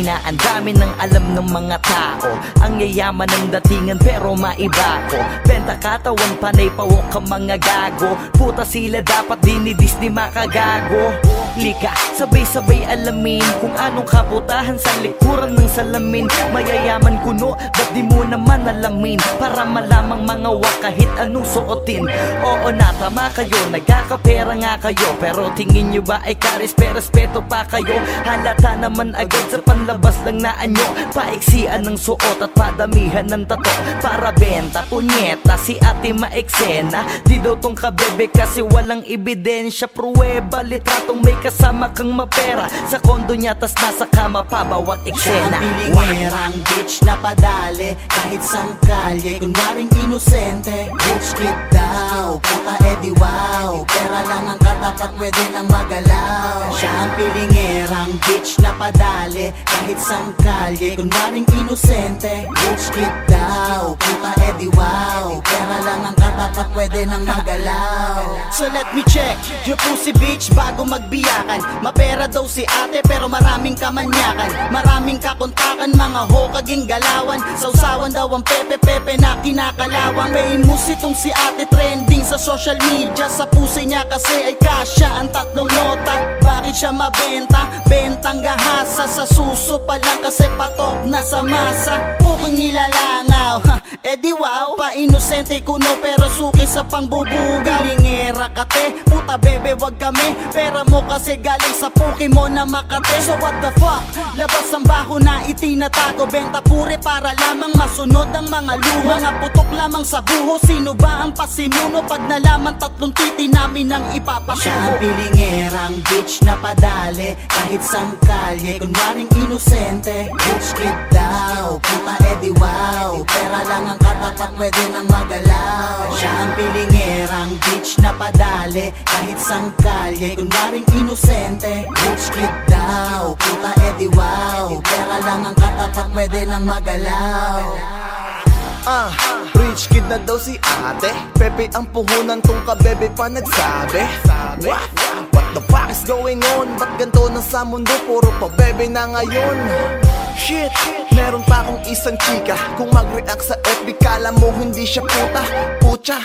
Ina, ang dami ng alam ng mga tao. Ang yayaman ng datingan pero maiba ko Benta katawan, panay pawok ang mga gago. Puta sila dapat dinidis di makagago Lika, sabay-sabay alamin Kung anong kaputahan sa likuran ng salamin. Mayayaman kuno, ba't di mo naman alamin? Para malamang mga wak kahit anong suotin. Oo na, tama kayo, nagkakapera nga kayo. Pero tingin nyo ba ay karespe-respeto pa kayo? Halata naman agad sa panlabas lang na anyo. Paiksian ng suot at padamihan ng tato. Para benta, punyeta, si ate maeksena Di daw tong kabebe kasi walang ebidensya. Pruweba, litratong may kasama kang mapera. Sa kondo niya tas nasa kama pa bawat eksena. Pilingerang bitch na padali. Kahit sang kalye Kunwaring inosente. Bitch kid daw Puta edi wow. Pera lang ang katapat Pwede nang magalaw. Siya ang pilingerang bitch na padali. Kahit sang kalye Kunwaring inosente. Bitch kid daw Puta edi wow. Pera lang ang katapat Pwede nang magalaw. So let me check Your pussy bitch bago magbiyakan Mapera daw si ate pero maraming kamanyakan. Maraming kakontakan mga ho kaging galawan. Sausawan daw ang pepe-pepe na kinakalawang. May mus itong si ate trending sa social media. Sa pusi niya kasi ay kasya ang tatlong nota. Bakit siya mabenta? Bentang gahasa. Sa suso pa lang kasi patok na sa masa. Pukang nilalangaw. Ha, Eh di wow. Pa-inosente kuno pero suki sa pangbubugaw Lingera kate Puta bebe wag kami. Pera mo kasi galing sa puki mo na makate. So what the fuck? Labas ang baho na itinatago. Benta pure para lamang masunod ang mga luho Mga putok lamang sa buho. Sino ba ang pasimuno Pag nalaman tatlong titi namin ang ipapasuho Siya ang pilingerang bitch na padali. Kahit sang kalye Kunwaring inosente. Bitch kid daw Puta edi wow Ang katapat Pwede nang magalaw. Siya ang pilingerang bitch na padali. Kahit sang kalye Kunwaring inosente. Bitch kid daw. Puta edi wow. Pera lang ang katapat Pwede nang magalaw. Ah, rich kid na daw si ate. Pepe ang puhunan tong kabebe pa nagsabi. What? What the fuck is going on? Ba't ganito na sa mundo? Puro pa bebe na ngayon Shit, meron pa akong isang chika. Kung mag-react sa FB kala mo hindi siya puta. Pucha,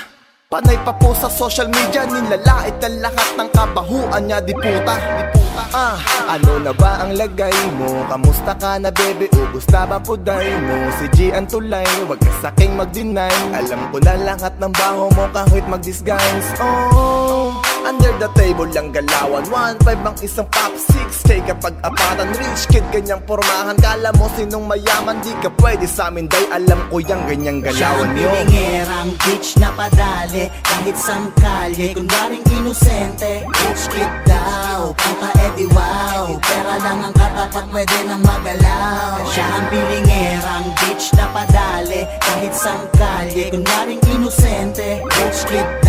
Panay pa po sa social media. Nilalait ang lahat ng kabahuan niya Di puta, di puta. Ah, ano na ba ang lagay mo? Kamusta ka na bebe? Ubus na ba puday mo? Si G ang tulay, wag ka saking mag-deny. Alam ko na lahat ng baho mo kahit mag-disguise. Oh, under the table lang galawan. 1.5 ang isang pop 6K kapag apatan Rich kid ganyang pormahan. Kala mo sinong mayaman Di ka pwede sa amin. Day alam ko yung ganyang galawan ang yo pilingerang bitch na padali Kahit sang kalye. Kunwaring inosente Bitch kid daw Puta edi wow. Pera lang ang katapat Pwede nang magalaw. Siya ang pilingerang bitch na padali Kahit sang kalye. Kunwaring inosente Bitch kid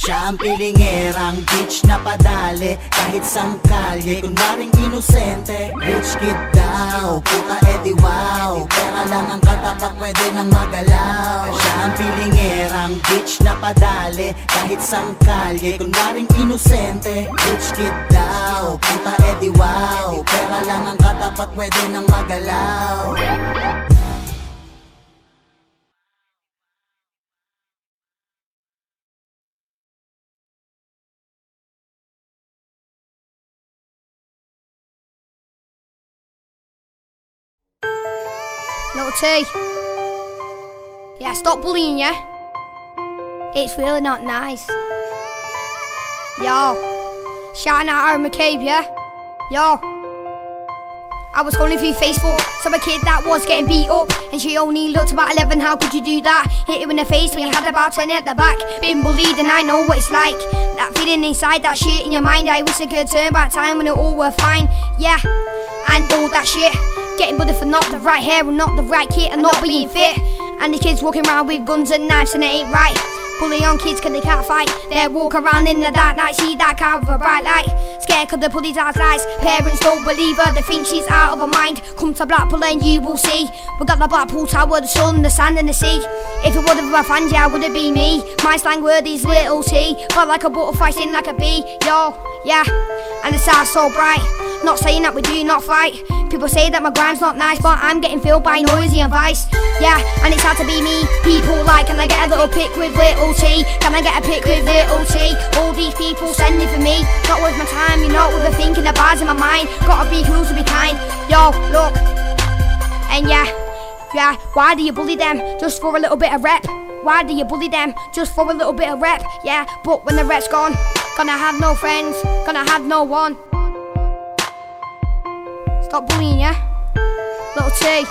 siya ang pilingerang bitch na padali. Kahit sang kalye, kunwaring inosente. Rich kid daw, puta edi wow. Pera lang ang katapat, pwede nang magalaw. Siya ang pilingerang bitch na padali. Kahit sang kalye, kunwaring inosente. Rich kid daw, puta edi wow. Pera lang ang katapat, pwede nang magalaw Little T. Yeah, stop bullying, yeah? It's really not nice. Yo. Shouting out Aaron McCabe, yeah? Yo. I was scrolling through Facebook, saw a kid that was getting beat up, and she only looked about 11. How could you do that? Hit her in the face when you had about 10 at the back. Been bullied, and I know what it's like. That feeling inside, that shit in your mind. I wish I could turn back time when it all were fine. Yeah, and all that shit. Getting bullied for not the right hair and not the right kit and not being fit. And the kids walking around with guns and knives, and it ain't right. Bully on kids cause they can't fight. They walk around in the dark night, see that car with a bright light. scared cause the bully's eyes lies. Parents don't believe her, they think she's out of her mind. Come to Blackpool and you will see. We got the Blackpool Tower, the sun, the sand and the sea. If it would have been fans, yeah, would it be me? My slang word is little T. But like a butterfly, sing like a bee. Yo, yeah. And the star's so bright. Not saying that we do not fight. People say that my grime's not nice, but I'm getting filled by noisy advice. Yeah, and it's hard to be me. People like, can I get a little pic with little T? Can I get a pic with little T? All these people sending for me. Not worth my time, you're not worth thinking the bars in my mind. Gotta be cool to be kind. Yo, look. And yeah, yeah, why do you bully them? Just for a little bit of rep. Why do you bully them? Just for a little bit of rep. Yeah, but when the rep's gone, gonna have no friends, gonna have no one. Cậu vui nhá. Little chê.